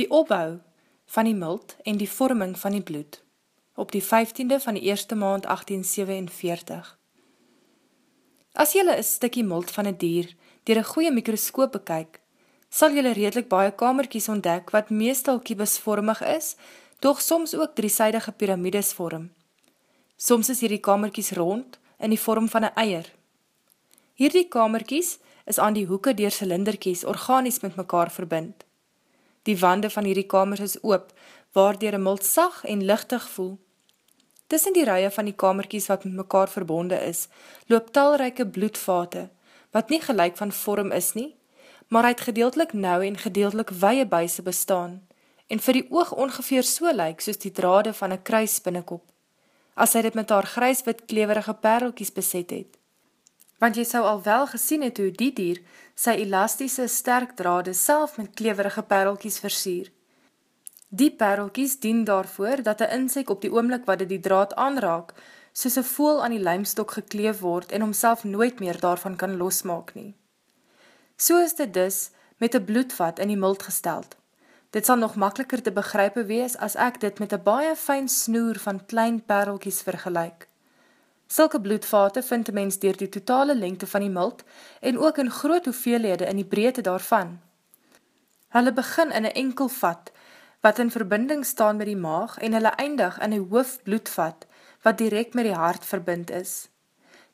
die opbouw van die mild en die vorming van die bloed, op die 15de van die eerste maand 1847. As jylle een stikkie mild van een dier dier een goeie mikroskoop bekyk, sal jylle redelijk baie kamerkies ontdek wat meestal kiebusvormig is, doch soms ook drieseidige piramides vorm. Soms is hierdie kamerkies rond in die vorm van een eier. Hierdie kamerkies is aan die hoeke dier cilinderkies organies met mekaar verbind. Die wande van hierdie kamers is oop, waardoor een mult sag en lichtig voel. Tussen die rye van die kamerkies wat met mekaar verbonde is, loop talryke bloedvate, wat nie gelijk van vorm is nie, maar uit gedeeltelik nou en gedeeltelik weie buise bestaan, en vir die oog ongeveer so lyk soos die drade van een kruis binnenkop, as hy dit met haar gryswit kleverige perlkies beset het. Want jy sou al wel gesien het hoe die dier sy elastische sterk drade self met kleverige perlkies versier, Die perlkies dien daarvoor dat een insek op die oomlik wat die draad aanraak, soos een voel aan die lijmstok gekleef word en homself nooit meer daarvan kan losmaak nie. So is dit dus met een bloedvat in die muld gesteld. Dit sal nog makkeliker te begrype wees as ek dit met een baie fijn snoer van klein perlkies vergelijk. Sulke bloedvate vind die mens dier die totale lengte van die muld en ook in groot hoeveelhede in die breedte daarvan. Hulle begin in een enkel vat, wat in verbinding staan met die maag en hulle eindig in die hoofbloedvat, wat direct met die hart verbind is.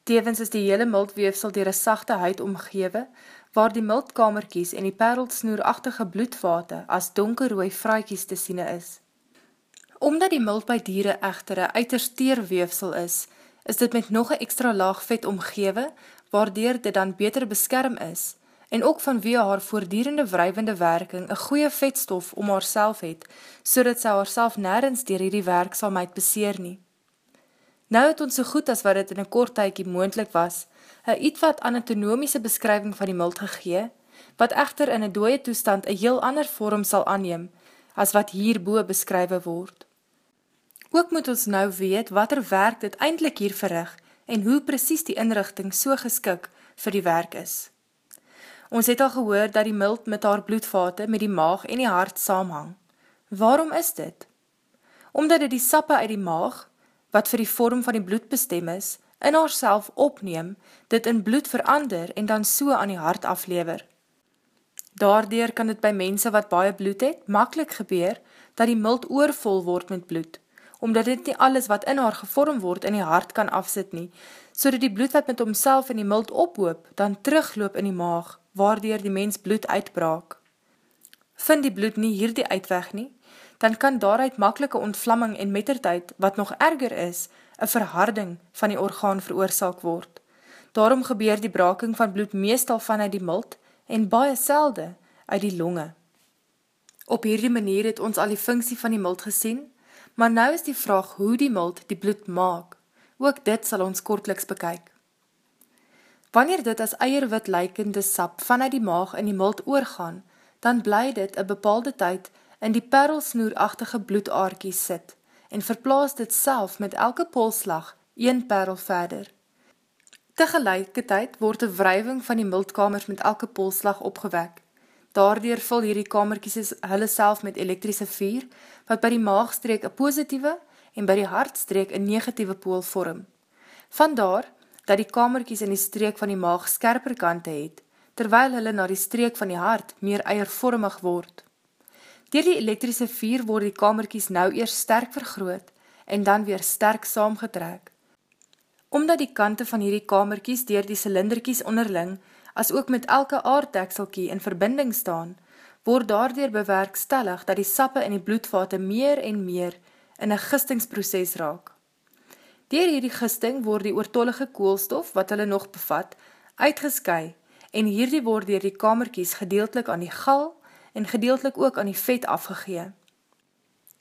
Tevens is die hele mildweefsel dier een sachte huid omgewe, waar die mildkamerkies en die perelsnoerachtige bloedvate as donkerrooi vraaikies te siene is. Omdat die mild by dieren echter een uiterst teerweefsel is, is dit met nog een extra laag vet omgewe, waardoor dit dan beter beskerm is, en ook vanweer haar voordierende wrijvende werking een goeie vetstof om haar self het, so dat sy haar self nergens dier hierdie werk sal my beseer nie. Nou het ons so goed as wat het in een kort tykie moendlik was, een iets wat anatonomiese beskrywing van die muld gegee, wat echter in een dooie toestand een heel ander vorm sal aanneem, as wat hierboe beskrywe word. Ook moet ons nou weet wat er werk dit eindelijk hier verrig en hoe precies die inrichting so geskik vir die werk is. Ons het al gehoor dat die mild met haar bloedvate met die maag en die hart saamhang. Waarom is dit? Omdat dit die sappe uit die maag, wat vir die vorm van die bloed bestem is, in haar self opneem, dit in bloed verander en dan so aan die hart aflever. Daardoor kan dit by mense wat baie bloed het, makkelijk gebeur, dat die mild oorvol word met bloed, omdat dit nie alles wat in haar gevorm word in die hart kan afsit nie, so die bloed wat met homself in die mild ophoop, dan terugloop in die maag, waardoor die mens bloed uitbraak. Vind die bloed nie hier die uitweg nie, dan kan daaruit makkelike ontvlamming en mettertijd, wat nog erger is, een verharding van die orgaan veroorzaak word. Daarom gebeur die braking van bloed meestal vanuit die mild en baie selde uit die longe. Op hierdie manier het ons al die funksie van die mild gesien, maar nou is die vraag hoe die mild die bloed maak. Ook dit sal ons kortliks bekyk. Wanneer dit as eierwit lykende sap vanuit die maag in die mild oorgaan, dan bly dit een bepaalde tyd in die perelsnoerachtige bloedaarkie sit en verplaas dit self met elke polslag een perel verder. Tegelijke tyd word die wrijving van die mildkamers met elke polslag opgewek. Daardoor vul hierdie kamerkies hulle self met elektrische vier, wat by die maagstreek een positieve en by die hartstreek een negatieve pool vorm. Vandaar dat die kamerkies in die streek van die maag skerper kante het, terwyl hulle na die streek van die hart meer eiervormig word. Door die elektrische vier word die kamerkies nou eers sterk vergroot en dan weer sterk saamgetrek. Omdat die kante van hierdie kamerkies dier die cilinderkies onderling, as ook met elke aarddekselkie in verbinding staan, word daardoor bewerkstellig dat die sappe in die bloedvate meer en meer in een gistingsproces raak. Dier hierdie gisting word die oortollige koolstof, wat hulle nog bevat, uitgesky en hierdie word dier die kamerkies gedeeltelik aan die gal en gedeeltelik ook aan die vet afgegee.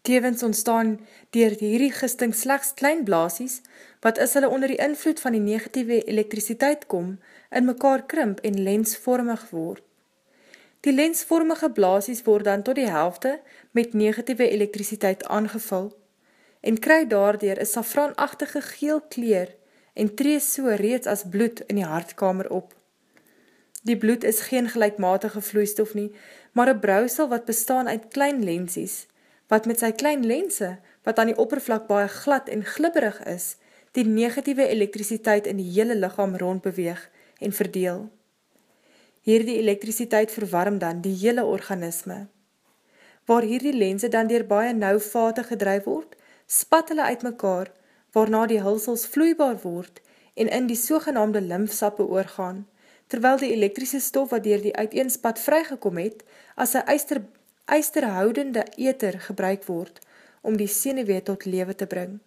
Tevens ontstaan dier hierdie gisting slechts klein blaasies, wat as hulle onder die invloed van die negatieve elektrisiteit kom, in mekaar krimp en lensvormig word. Die lensvormige blaasies word dan tot die helfte met negatieve elektrisiteit aangevul, en kry daardoor een safraanachtige geel kleer en tree so reeds as bloed in die hartkamer op. Die bloed is geen gelijkmatige vloeistof nie, maar een brouwsel wat bestaan uit klein lensies, wat met sy klein lense, wat aan die oppervlak baie glad en glibberig is, die negatieve elektrisiteit in die hele lichaam rondbeweeg en verdeel. Hier die elektrisiteit verwarm dan die hele organisme. Waar hier die lense dan dier baie nauw vate gedryf word, spat hulle uit mekaar, waarna die hulsels vloeibaar word en in die sogenaamde lymfsappe oorgaan, terwyl die elektrische stof wat dier die uiteenspat vrygekom het, as een eister, eisterhoudende eter gebruik word, om die senewee tot lewe te bring.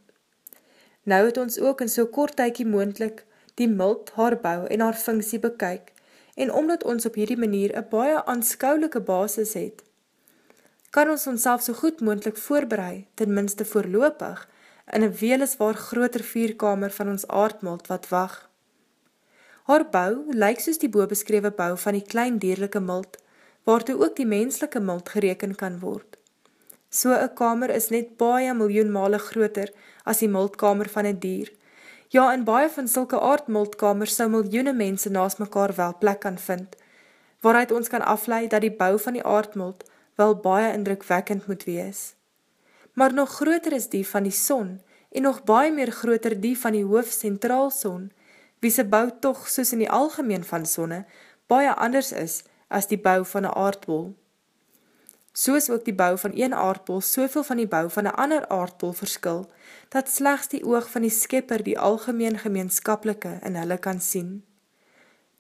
Nou het ons ook in so kort tykie moendlik die mult, haar bou en haar funksie bekyk, en omdat ons op hierdie manier een baie aanskouwelike basis het, kan ons ons so goed moendlik voorbereid, ten minste voorlopig, in een weliswaar groter vierkamer van ons aardmult wat wacht. Haar bou lyk soos die boobeskrewe bou van die klein dierlike mult, waartoe ook die menslike mult gereken kan word. So een kamer is net baie miljoen male groter as die multkamer van een dier. Ja, in baie van sulke aardmultkamers sou miljoene mense naas mekaar wel plek kan vind, waaruit ons kan afleid dat die bou van die aardmult wel baie indrukwekkend moet wees. Maar nog groter is die van die son en nog baie meer groter die van die hoofdcentraalson, wie se bou toch soos in die algemeen van sonne baie anders is as die bou van een aardbol. Soos ook die bou van een aardbol soveel van die bou van een ander aardbol verskil, dat slechts die oog van die skepper die algemeen gemeenskapelike in hulle kan sien.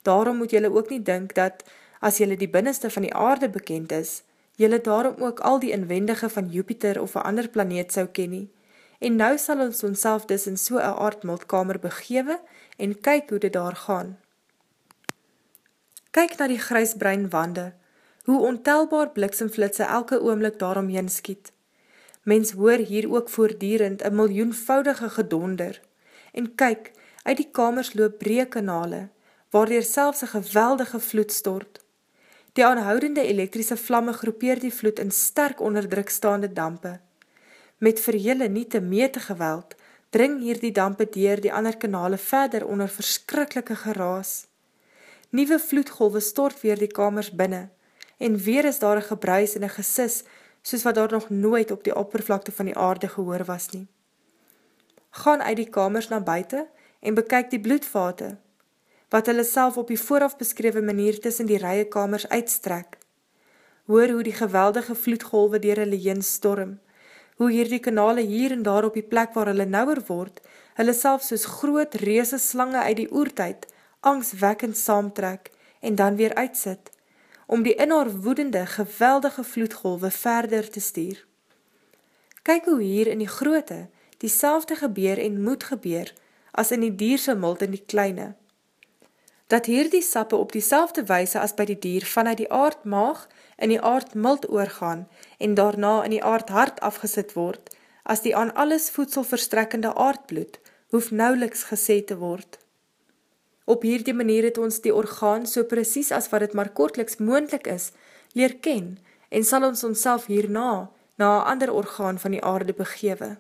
Daarom moet jylle ook nie dink dat, as jylle die binneste van die aarde bekend is, jylle daarom ook al die inwendige van Jupiter of een ander planeet sou ken nie, en nou sal ons ons dus in so'n aardmultkamer begewe en kyk hoe dit daar gaan. Kyk na die grysbrein wande, hoe ontelbaar bliksemflitse elke oomlik daaromheen skiet. Mens hoor hier ook voordierend een miljoenvoudige gedonder, en kyk, uit die kamers loop breekanale, waar er selfs een geweldige vloed stort. Die aanhoudende elektrische vlamme groepeer die vloed in sterk onderdrukstaande dampe, Met vir jylle nie te mete geweld, dring hier die dampe dier die ander kanale verder onder verskrikkelike geraas. Nieuwe vloedgolwe stort weer die kamers binnen, en weer is daar een gebruis en een gesis, soos wat daar nog nooit op die oppervlakte van die aarde gehoor was nie. Gaan uit die kamers na buiten en bekyk die bloedvate, wat hulle self op die vooraf beskrewe manier tussen die rye kamers uitstrek. Hoor hoe die geweldige vloedgolwe dier hulle jyn storm, hoe hierdie kanale hier en daar op die plek waar hulle nouwer word, hulle self soos groot reese slange uit die oertijd, angstwekkend saamtrek en dan weer uitsit, om die in haar woedende, geweldige vloedgolwe verder te stuur. Kyk hoe hier in die groote, die selfde gebeur en moet gebeur, as in die dierse mult in die kleine. Dat hier die sappe op die selfde weise as by die dier vanuit die aard maag in die aard mild oorgaan en daarna in die aard hard afgesit word, as die aan alles voedselverstrekkende aardbloed, hoef nauweliks gesê te word. Op hierdie manier het ons die orgaan so precies as wat het maar kortliks moendlik is, leer ken en sal ons ons hierna na een ander orgaan van die aarde begewe.